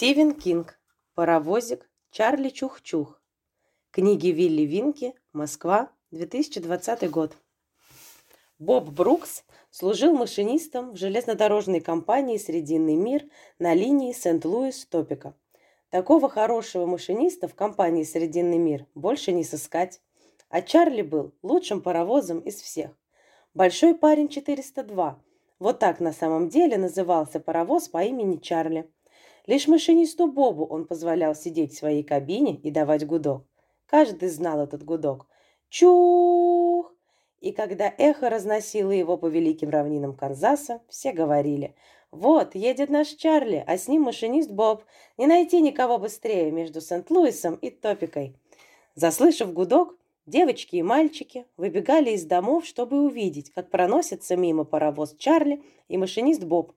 Стивен Кинг. Паровозик. Чарли Чух-Чух. Книги Вилли Винки. Москва. 2020 год. Боб Брукс служил машинистом в железнодорожной компании «Срединный мир» на линии Сент-Луис-Топика. Такого хорошего машиниста в компании «Срединный мир» больше не сыскать. А Чарли был лучшим паровозом из всех. Большой парень 402. Вот так на самом деле назывался паровоз по имени Чарли. Лишь машинисту Бобу он позволял сидеть в своей кабине и давать гудок. Каждый знал этот гудок. Чух! И когда эхо разносило его по великим равнинам Канзаса, все говорили «Вот, едет наш Чарли, а с ним машинист Боб. Не найти никого быстрее между Сент-Луисом и Топикой». Заслышав гудок, девочки и мальчики выбегали из домов, чтобы увидеть, как проносится мимо паровоз Чарли и машинист Боб.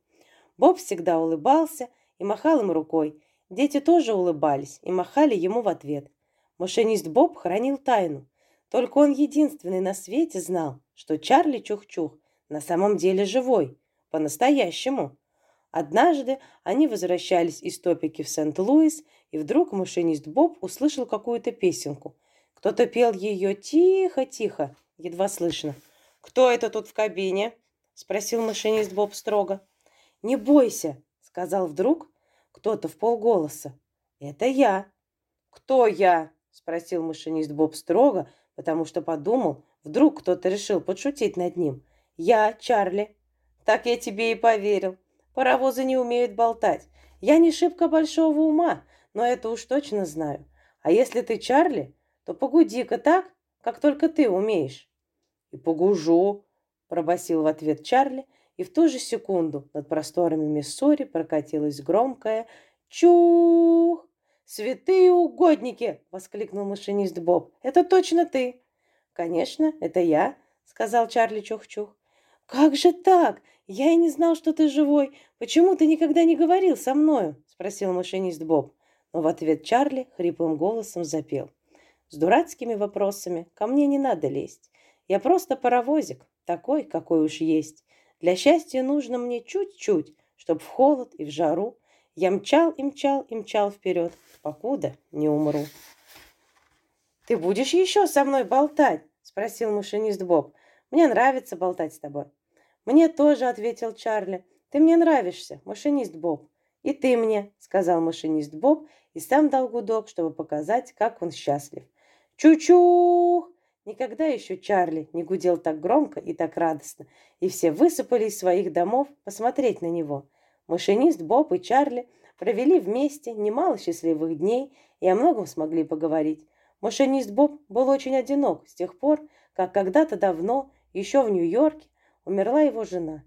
Боб всегда улыбался – и махал им рукой. Дети тоже улыбались и махали ему в ответ. Машинист Боб хранил тайну. Только он единственный на свете знал, что Чарли Чух-Чух на самом деле живой, по-настоящему. Однажды они возвращались из топики в Сент-Луис, и вдруг машинист Боб услышал какую-то песенку. Кто-то пел ее тихо-тихо, едва слышно. «Кто это тут в кабине?» – спросил машинист Боб строго. «Не бойся», сказал вдруг кто-то в полголоса. «Это я». «Кто я?» – спросил машинист Боб строго, потому что подумал, вдруг кто-то решил подшутить над ним. «Я Чарли». «Так я тебе и поверил. Паровозы не умеют болтать. Я не шибко большого ума, но это уж точно знаю. А если ты Чарли, то погуди-ка так, как только ты умеешь». «И погужу», – пробасил в ответ Чарли и в ту же секунду над просторами Миссури прокатилось громкое «Чух!» «Святые угодники!» — воскликнул машинист Боб. «Это точно ты!» «Конечно, это я!» — сказал Чарли Чух-Чух. «Как же так? Я и не знал, что ты живой. Почему ты никогда не говорил со мною?» — спросил машинист Боб. Но в ответ Чарли хриплым голосом запел. «С дурацкими вопросами ко мне не надо лезть. Я просто паровозик, такой, какой уж есть. Для счастья нужно мне чуть-чуть, чтоб в холод и в жару я мчал и мчал и мчал вперед, покуда не умру. «Ты будешь еще со мной болтать?» — спросил машинист Боб. «Мне нравится болтать с тобой». «Мне тоже», — ответил Чарли. «Ты мне нравишься, машинист Боб». «И ты мне», — сказал машинист Боб и сам дал гудок, чтобы показать, как он счастлив. «Чу-чух!» Никогда еще Чарли не гудел так громко и так радостно, и все высыпали из своих домов посмотреть на него. Машинист Боб и Чарли провели вместе немало счастливых дней и о многом смогли поговорить. Машинист Боб был очень одинок с тех пор, как когда-то давно, еще в Нью-Йорке, умерла его жена,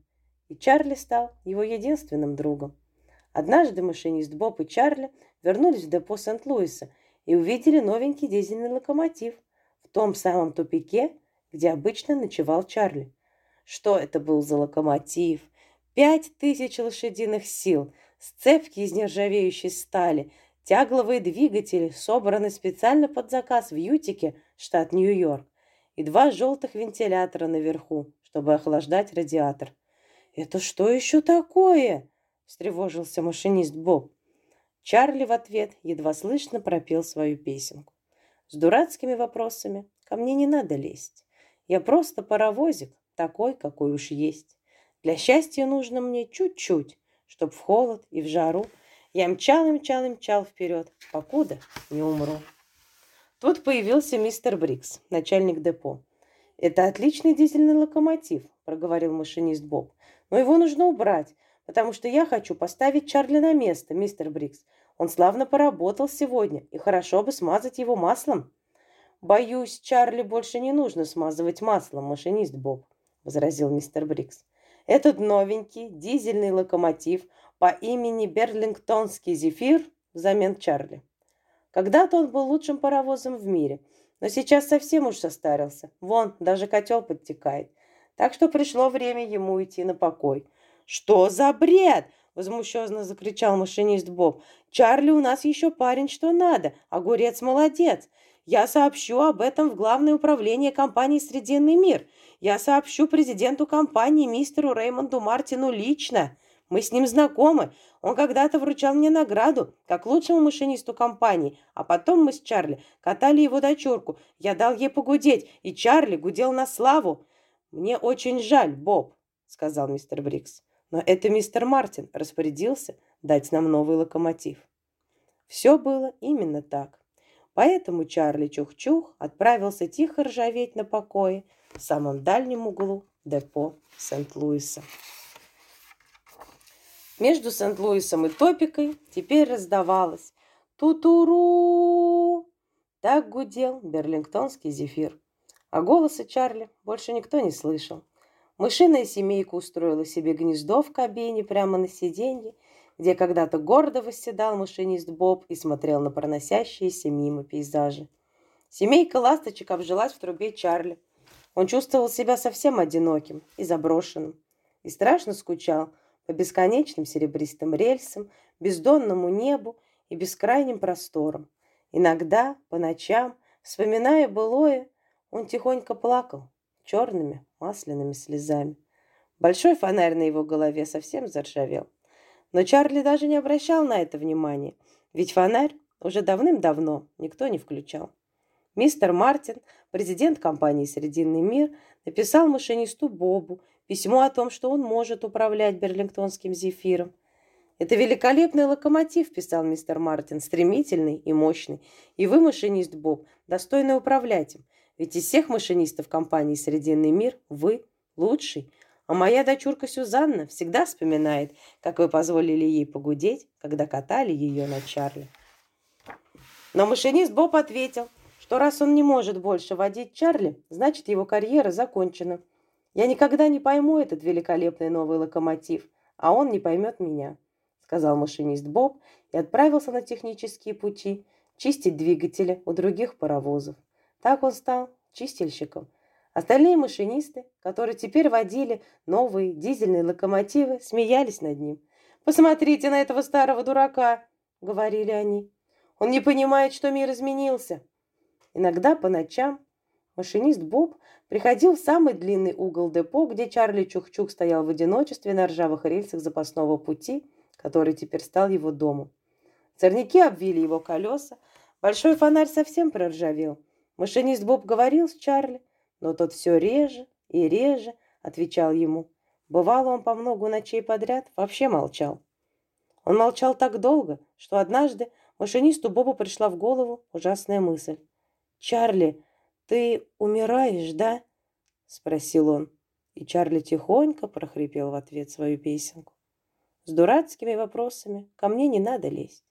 и Чарли стал его единственным другом. Однажды машинист Боб и Чарли вернулись в депо Сент-Луиса и увидели новенький дизельный локомотив – том самом тупике, где обычно ночевал Чарли. Что это был за локомотив? Пять тысяч лошадиных сил, сцепки из нержавеющей стали, тягловые двигатели, собраны специально под заказ в Ютике, штат Нью-Йорк, и два желтых вентилятора наверху, чтобы охлаждать радиатор. «Это что еще такое?» – встревожился машинист Боб. Чарли в ответ едва слышно пропел свою песенку. С дурацкими вопросами ко мне не надо лезть. Я просто паровозик, такой, какой уж есть. Для счастья нужно мне чуть-чуть, чтоб в холод и в жару я мчал и мчал и мчал вперед, покуда не умру. Тут появился мистер Брикс, начальник депо. «Это отличный дизельный локомотив», — проговорил машинист Боб. «Но его нужно убрать, потому что я хочу поставить Чарли на место, мистер Брикс. Он славно поработал сегодня, и хорошо бы смазать его маслом. Боюсь, Чарли больше не нужно смазывать маслом, машинист Боб, возразил мистер Брикс. Этот новенький дизельный локомотив по имени Берлингтонский зефир взамен Чарли. Когда-то он был лучшим паровозом в мире, но сейчас совсем уж состарился. Вон, даже котел подтекает. Так что пришло время ему идти на покой. «Что за бред?» возмущенно закричал машинист Боб. «Чарли у нас еще парень что надо, огурец молодец. Я сообщу об этом в Главное управление компании «Срединный мир». Я сообщу президенту компании мистеру Реймонду Мартину лично. Мы с ним знакомы. Он когда-то вручал мне награду, как лучшему машинисту компании. А потом мы с Чарли катали его дочурку. Я дал ей погудеть, и Чарли гудел на славу. Мне очень жаль, Боб, сказал мистер Брикс. Но это мистер Мартин распорядился дать нам новый локомотив. Все было именно так. Поэтому Чарли Чух-Чух отправился тихо ржаветь на покое в самом дальнем углу депо Сент-Луиса. Между Сент-Луисом и Топикой теперь раздавалось «Тутуру!» Так гудел берлингтонский зефир. А голоса Чарли больше никто не слышал. Мышиная семейка устроила себе гнездо в кабине прямо на сиденье, где когда-то гордо восседал машинист Боб и смотрел на проносящиеся мимо пейзажи. Семейка ласточек обжилась в трубе Чарли. Он чувствовал себя совсем одиноким и заброшенным. И страшно скучал – по бесконечным серебристым рельсам, бездонному небу и бескрайним просторам. Иногда, по ночам, вспоминая былое, он тихонько плакал черными масляными слезами. Большой фонарь на его голове совсем заржавел. Но Чарли даже не обращал на это внимания, ведь фонарь уже давным-давно никто не включал. Мистер Мартин, президент компании «Срединный мир», написал машинисту Бобу письмо о том, что он может управлять берлингтонским зефиром. «Это великолепный локомотив», – писал мистер Мартин, – «стремительный и мощный. И вы, машинист Боб, достойны управлять им. Ведь из всех машинистов компании «Срединный мир» вы лучший. А моя дочурка Сюзанна всегда вспоминает, как вы позволили ей погудеть, когда катали ее на Чарли». Но машинист Боб ответил, что раз он не может больше водить Чарли, значит, его карьера закончена. Я никогда не пойму этот великолепный новый локомотив, а он не поймет меня, сказал машинист Боб и отправился на технические пути чистить двигатели у других паровозов. Так он стал чистильщиком. Остальные машинисты, которые теперь водили новые дизельные локомотивы, смеялись над ним. «Посмотрите на этого старого дурака!» — говорили они. «Он не понимает, что мир изменился». Иногда по ночам Машинист Боб приходил в самый длинный угол депо, где Чарли Чух-Чух стоял в одиночестве на ржавых рельсах запасного пути, который теперь стал его домом. Сорняки обвили его колеса, большой фонарь совсем проржавел. Машинист Боб говорил с Чарли, но тот все реже и реже отвечал ему. Бывало, он по много ночей подряд вообще молчал. Он молчал так долго, что однажды машинисту Бобу пришла в голову ужасная мысль. «Чарли, «Ты умираешь, да?» — спросил он. И Чарли тихонько прохрипел в ответ свою песенку. «С дурацкими вопросами ко мне не надо лезть.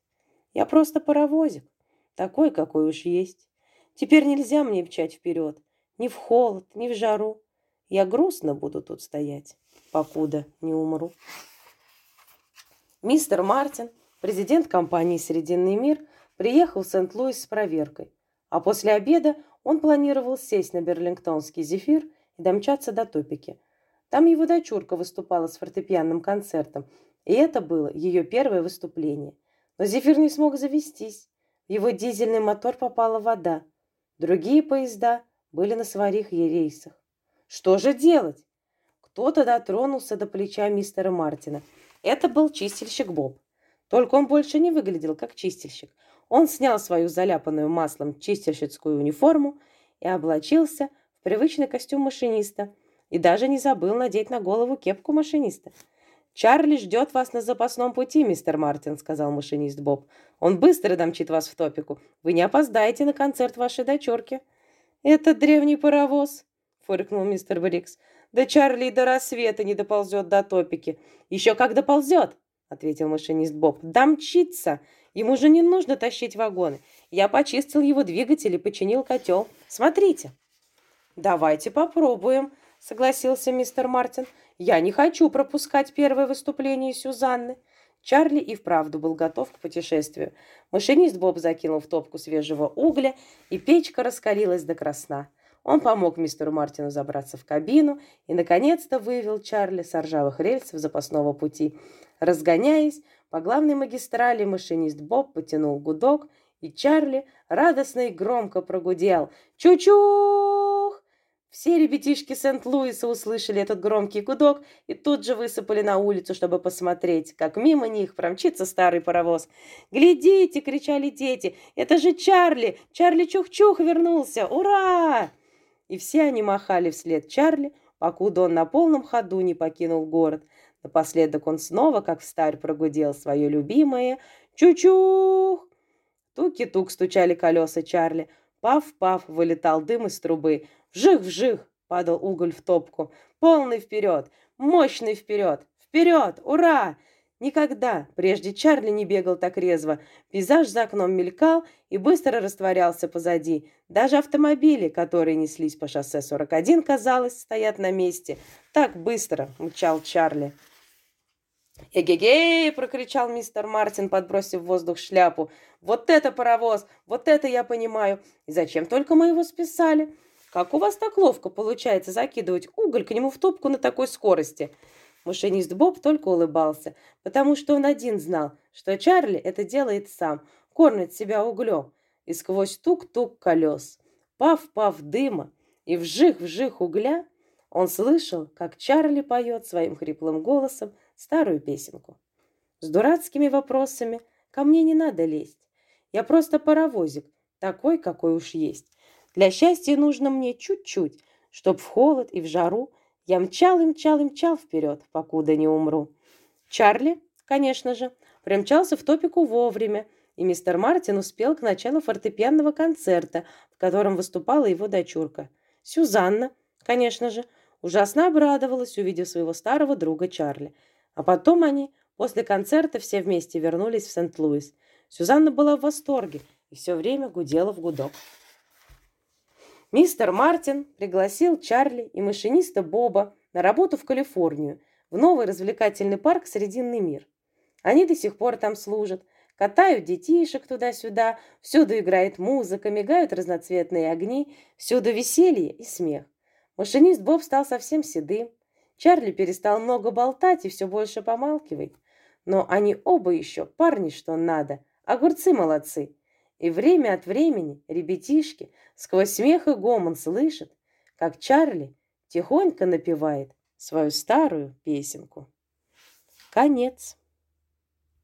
Я просто паровозик, такой, какой уж есть. Теперь нельзя мне мчать вперед, ни в холод, ни в жару. Я грустно буду тут стоять, покуда не умру». Мистер Мартин, президент компании «Срединный мир», приехал в Сент-Луис с проверкой, а после обеда он планировал сесть на берлингтонский зефир и домчаться до топики. Там его дочурка выступала с фортепианным концертом, и это было ее первое выступление. Но зефир не смог завестись. В его дизельный мотор попала вода. Другие поезда были на своих рейсах. Что же делать? Кто-то дотронулся до плеча мистера Мартина. Это был чистильщик Боб. Только он больше не выглядел как чистильщик. Он снял свою заляпанную маслом чистильщицкую униформу и облачился в привычный костюм машиниста и даже не забыл надеть на голову кепку машиниста. «Чарли ждет вас на запасном пути, мистер Мартин», — сказал машинист Боб. «Он быстро домчит вас в топику. Вы не опоздаете на концерт вашей дочерки». «Это древний паровоз», — фыркнул мистер Брикс. «Да Чарли до рассвета не доползет до топики. Еще как доползет», — ответил машинист Боб. «Домчится. Ему же не нужно тащить вагоны. Я почистил его двигатель и починил котел. Смотрите. Давайте попробуем, согласился мистер Мартин. Я не хочу пропускать первое выступление Сюзанны. Чарли и вправду был готов к путешествию. Машинист Боб закинул в топку свежего угля, и печка раскалилась до красна. Он помог мистеру Мартину забраться в кабину и, наконец-то, вывел Чарли с ржавых рельсов запасного пути. Разгоняясь, по главной магистрали машинист Боб потянул гудок, и Чарли радостно и громко прогудел «Чу-чух!». Все ребятишки Сент-Луиса услышали этот громкий гудок и тут же высыпали на улицу, чтобы посмотреть, как мимо них промчится старый паровоз. «Глядите!» — кричали дети. «Это же Чарли! Чарли Чух-Чух вернулся! Ура!» И все они махали вслед Чарли, покуда он на полном ходу не покинул город. Напоследок он снова, как встарь, прогудел свое любимое «Чу-чух!». Туки-тук стучали колеса Чарли. Пав-пав вылетал дым из трубы. Вжих-вжих падал уголь в топку. Полный вперед, мощный вперед, вперед, ура! Никогда прежде Чарли не бегал так резво. Пейзаж за окном мелькал и быстро растворялся позади. Даже автомобили, которые неслись по шоссе 41, казалось, стоят на месте. Так быстро мчал Чарли. «Эгегей!» – прокричал мистер Мартин, подбросив в воздух шляпу. «Вот это паровоз! Вот это я понимаю! И зачем только мы его списали? Как у вас так ловко получается закидывать уголь к нему в топку на такой скорости?» Машинист Боб только улыбался, потому что он один знал, что Чарли это делает сам, кормит себя углем. И сквозь тук-тук колес, пав-пав дыма и вжих-вжих угля, он слышал, как Чарли поет своим хриплым голосом старую песенку. С дурацкими вопросами ко мне не надо лезть. Я просто паровозик, такой, какой уж есть. Для счастья нужно мне чуть-чуть, чтоб в холод и в жару я мчал и мчал и мчал вперед, покуда не умру. Чарли, конечно же, примчался в топику вовремя, и мистер Мартин успел к началу фортепианного концерта, в котором выступала его дочурка. Сюзанна, конечно же, ужасно обрадовалась, увидев своего старого друга Чарли. А потом они, после концерта, все вместе вернулись в Сент-Луис. Сюзанна была в восторге и все время гудела в гудок. Мистер Мартин пригласил Чарли и машиниста Боба на работу в Калифорнию, в новый развлекательный парк «Срединный мир». Они до сих пор там служат, катают детишек туда-сюда, всюду играет музыка, мигают разноцветные огни, всюду веселье и смех. Машинист Боб стал совсем седым. Чарли перестал много болтать и все больше помалкивает. Но они оба еще парни, что надо, огурцы молодцы. И время от времени ребятишки сквозь смех и гомон слышат, как Чарли тихонько напевает свою старую песенку. Конец.